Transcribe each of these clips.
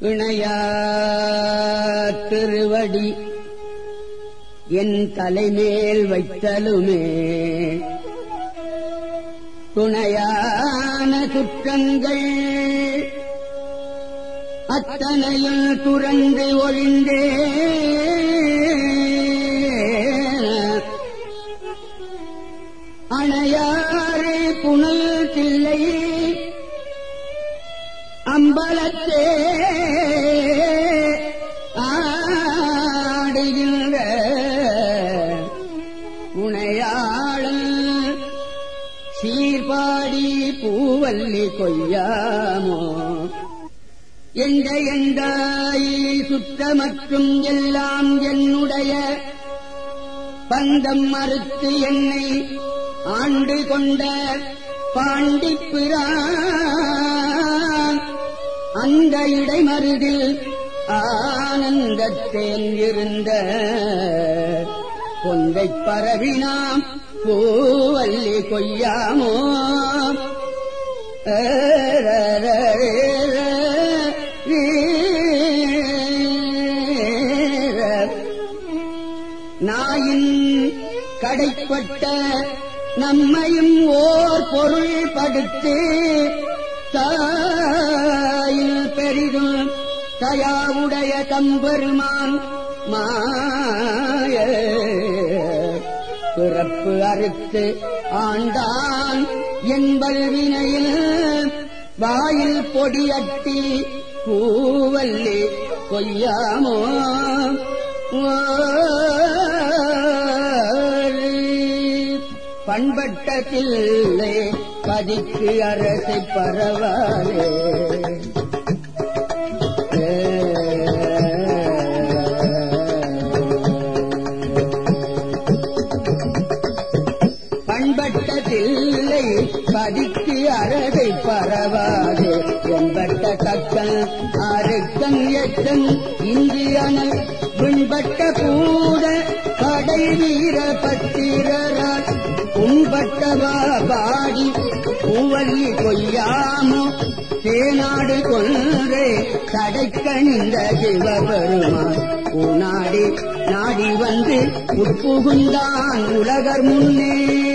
இணையார் திருவடி என் தலைமேல் வைத்தலுமே. துணையான குற்றங்கள் அத்தனையில் துறந்து ஒழிந்தே அணையாறு புனல் தில்லை அம்பலத்தே. பூவல்லி கொய்யாமோ? எந்த எந்தாய் சுத்த மற்றும் எல்லாம் என்னுடைய பந்தம் மறுத்து என்னை ஆண்டு கொண்ட பாண்டிப்பிரான் அந்த இடைமருதில் ஆனந்தத்தேன் இருந்த பொந்தைப் பரவினாம் பூவல்லி கொய்யாமோ? நாயின் கடைப்பட்ட நம்மையும் ஓர் பொருள் படுத்து தாயில் பெரிதும் தயாவுடைய தம்பெருமான் மாய. பிறப்பு அறுத்து ஆண்டான் என்பல் வினையில் வாயில் பொடியட்டி பூவல்லி கொய்யாமோ? பண்பட்ட தில்லை கதிக்கு அரசை பரவாலே. இல்லை பதிக்கு அரகை பரவாது. என்பட்ட கக்கன் அருக்கன் எத்தன் இந்தியன விண்பட்ட கூட கடை வீர பத்திரரால் உண்பட்டவா பாடி பூவல்லி கொய்யாமோ தேநாடு கொன்றே கடைக்கணிந்த சிவபெருமான். உனாடி நாடி வந்து உட்புகுந்தான் உலகர் முன்னே.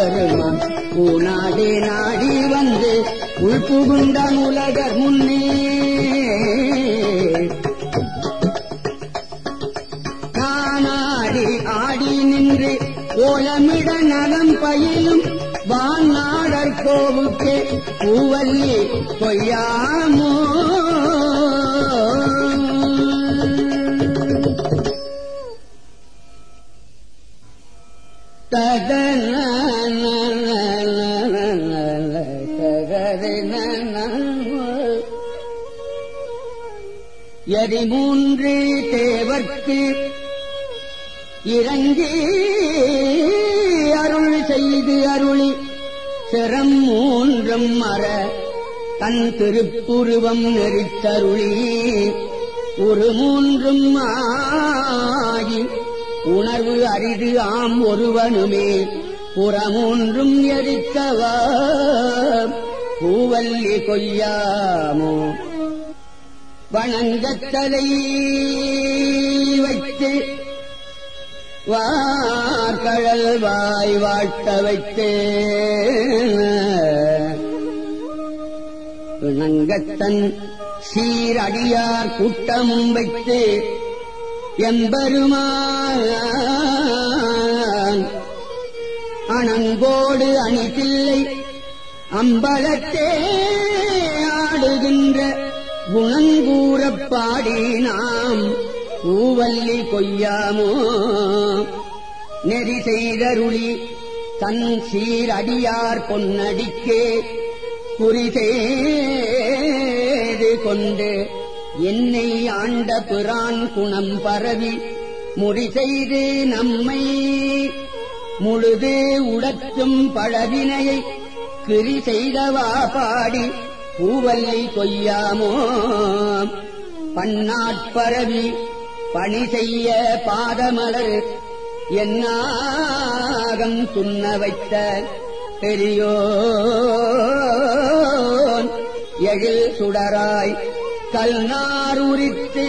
சிவபெருமான் பூநாடே நாடி வந்து உள்புகுந்தான் உலகர் முன்னே. காணாடி ஆடி நின்று ஓலமிட நலம் பயிலும் வாநாடர் கோவுக்கு. பூவல்லி பொய்யாமோ எரி மூன்று தேவர்க்கு இறங்கி அருள் செய்து அருளி சிரம் மூன்றும் மற தன் திருப்புருவம் நெறித்தருளி. ஒரு மூன்றும் ஆகி உணர்வு அரிது ஆம் ஒருவனுமே. புறமூன்றும் எரித்தவா பூவல்லி கொய்யாமோ வணங்கத்தலை வைத்து வார்கழல் வாய் வாட்ட வைத்து இணங்கத்தன் சீரடியார் கூட்டமும் வைத்து எம்பெருமான் அணங்கோடு அணிதில்லை அம்பலத்தே ஆடுகின்ற குணங்கூறப் பாடி நாம் பூவல்லி கொய்யாமோ? நெறி செய்தருளி தன் சீரடியார் பொன்னடிக்கே குறிசேது கொண்டு என்னை ஆண்ட பிரான் குணம் பரவி முடி செய்து நம்மை முழுது உடத்தும் பழவினையை கிரி செய்தவா பாடி பூவல்லி கொய்யாமோ பன்னாட்பரவி பணி செய்ய பாதமலர் என்னாகம் துண்ண வைத்த பெரியோன் எழில் சுடராய் கல்நார் உரித்து.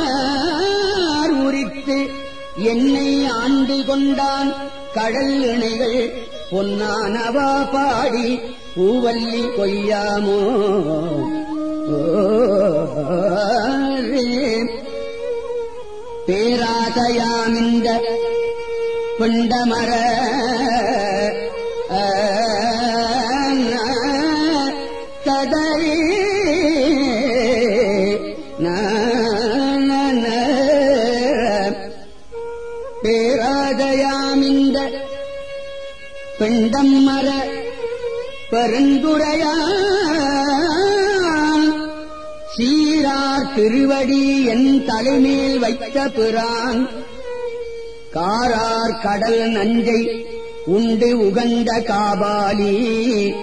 கல்நார் உரித்து என்னை ஆண்டு கொண்டான் கடல் இணைகள் பொன்னானவா பாடி பூவல்லி கொய்யாமோ? பேராசையாமிந்த பிண்டமர பெருந்துரையான் சீரார் திருவடி என் தலைமேல் வைத்த பிரான். காரார் கடல் நஞ்சை உண்டு உகந்த காபாலி.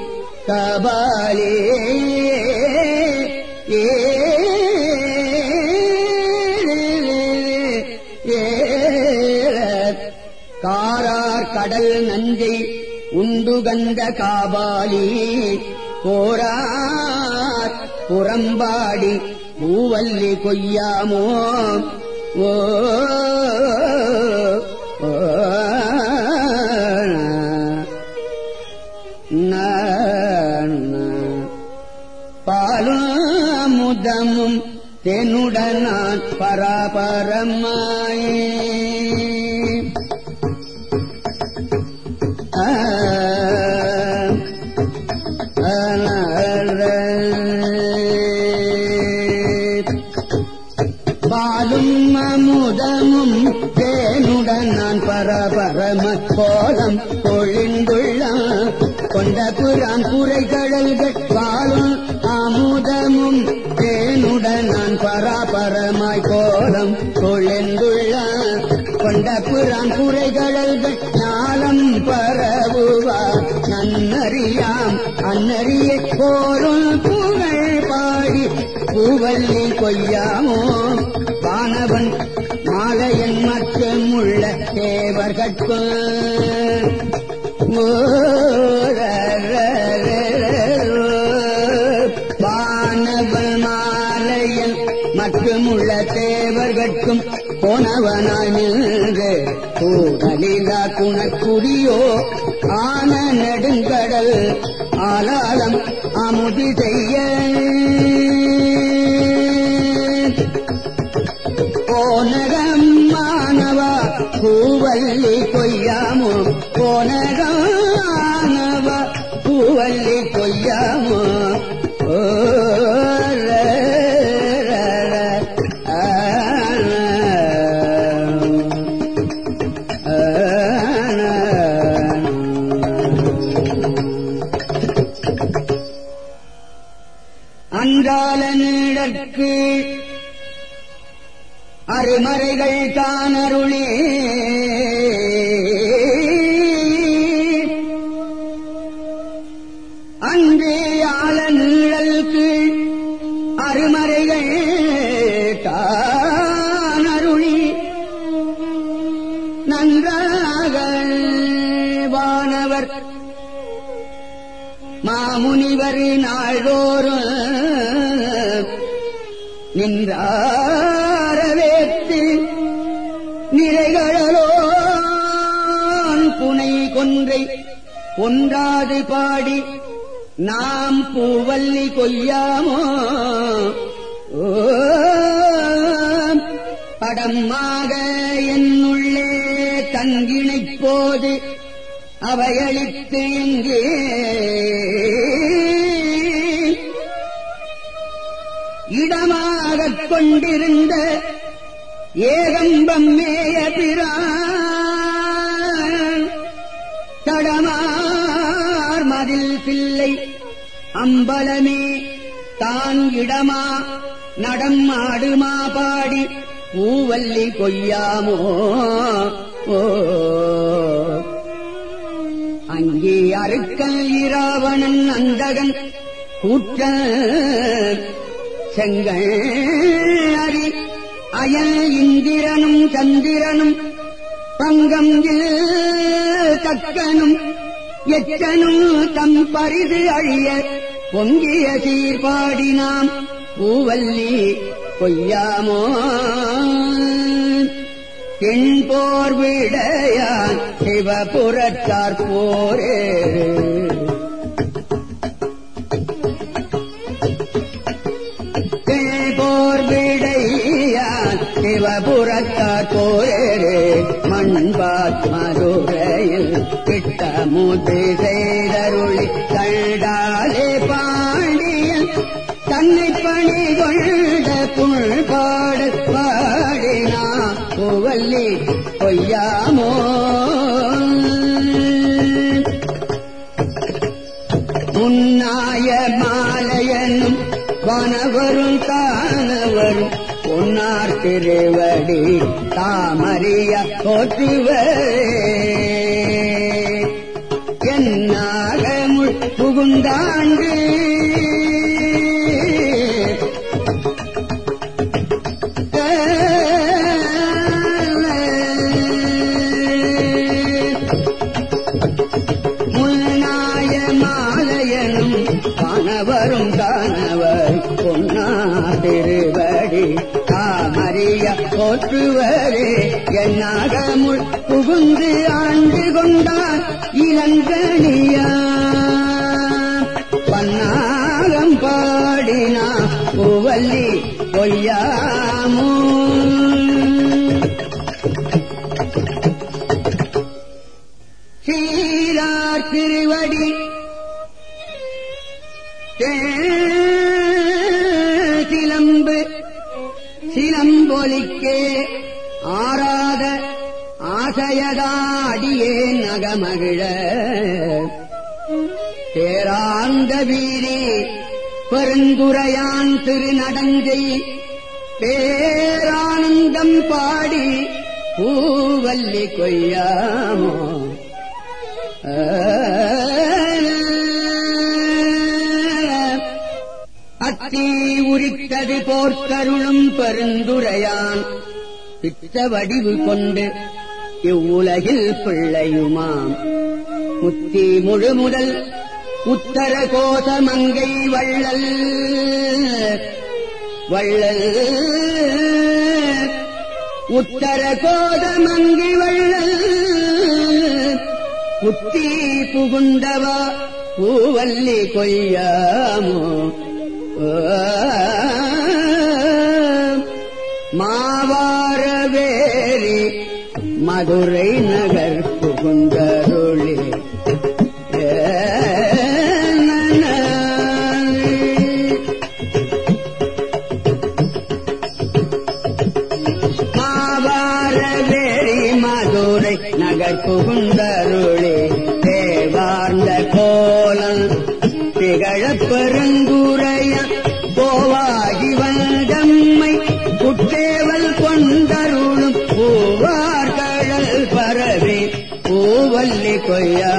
காபாலே ஏ. காரார் கடல் நஞ்சை உண்டுகந்த காபாலி போரார் புறம்பாடி பூவல்லி கொய்யாமோ ஓ பாலும் முதமும் தெனுடனான் பராபரமாயே. பாலும் அமுதமும் தேனுடன் நான் பரபரம கோலம் பொழிந்துள்ள. கொண்ட புறம் குறை கடல்கள் பாலும் அமுதமும் தேனுடன் நான் பராபரமாய் கோலம் பொழிந்துள்ள. கொண்ட புறம் குறை கடல்கள் ஞாலம் பரவுவா. நன்னறியாம் அன்னறிய போரும் புகழ் பாடி பூவல்லி கொய்யாமோ? வானவன் மாலையன் மற்றும் உள்ள தேவர்கட்பு ஓ போனவனாய் நின்று கூடலிலா குணக்குடியோ ஆன நெடுங்கடல் ஆலாலம் அமுதி செய்ய மறைகள் காணருளே அன்றே ஆள நீழலுக்கு அருமறைகள் காணருளி நன்றாக வானவர் மாமுனிவர் நாள்தோறும் நின்றார். ஒன்றை ஒன்றாது பாடி நாம் பூவல்லி கொய்யாமோ? படமாக என்னுள்ளே தங்கினைப் போது அவையளித்து இங்கே இடமாகக் கொண்டிருந்த ஏகம்பம் மேய பிரான் அதில் பிள்ளை. அம்பலமே தான் இடமா நடம் ஆடுமா பாடி பூவல்லி கொய்யாமோ அங்கே அருக்கல் இராவணன் அந்தகன் கூற்ற செங்கள் அறி அயல் இந்திரனும் சந்திரனும் பங்கம் தக்கனும் எச்சனும் தம் பரிது அழிய பொங்கிய சீர்பாடினாம் பூவல்லி கொய்யாமோ தென்போர் விடையான் சிவபுரத்தார் போரே. திட்டமுது செய்தருளி கண்டாலே பாண்டியன் தன்னை பணி கொண்ட புல் பாட பாடினா புவல்லி பொய்யாமோ? முன்னாய மாலையனும் வனவரும் தானவரும் பொன்னார் திருவடி தாமறிய போற்றுவரே. நாகமுள் புகுந்து ஆண்டு கொண்டார் இளங்கனியா. பன்னாகம் பாடினா புவல்லி பொய்யாமோ சீரார் திருவடி சிலம்பு சிலம்பொலிக்கே அசையதாடியேன் அகமகிழ. பேராந்த வீரி பெருந்துரையான் திருநடங்கை பேரானந்தம் பாடி பூவல்லி கொய்யாமோ. அத்தி உரித்தது போர்த்தருளும் பெருந்துரையான். பித்த வடிவு கொண்டு இவ்வுலகில் பிள்ளையுமாம். முத்தி முழு முதல் உத்தர கோசமங்கை வள்ளல். வள்ளல். உத்தர கோதமங்கை வள்ளல். புத்தி புகுந்தவா பூவல்லி கொய்யாமோ. மா மதுரை நகர் ಕೊಯ್ಯಾ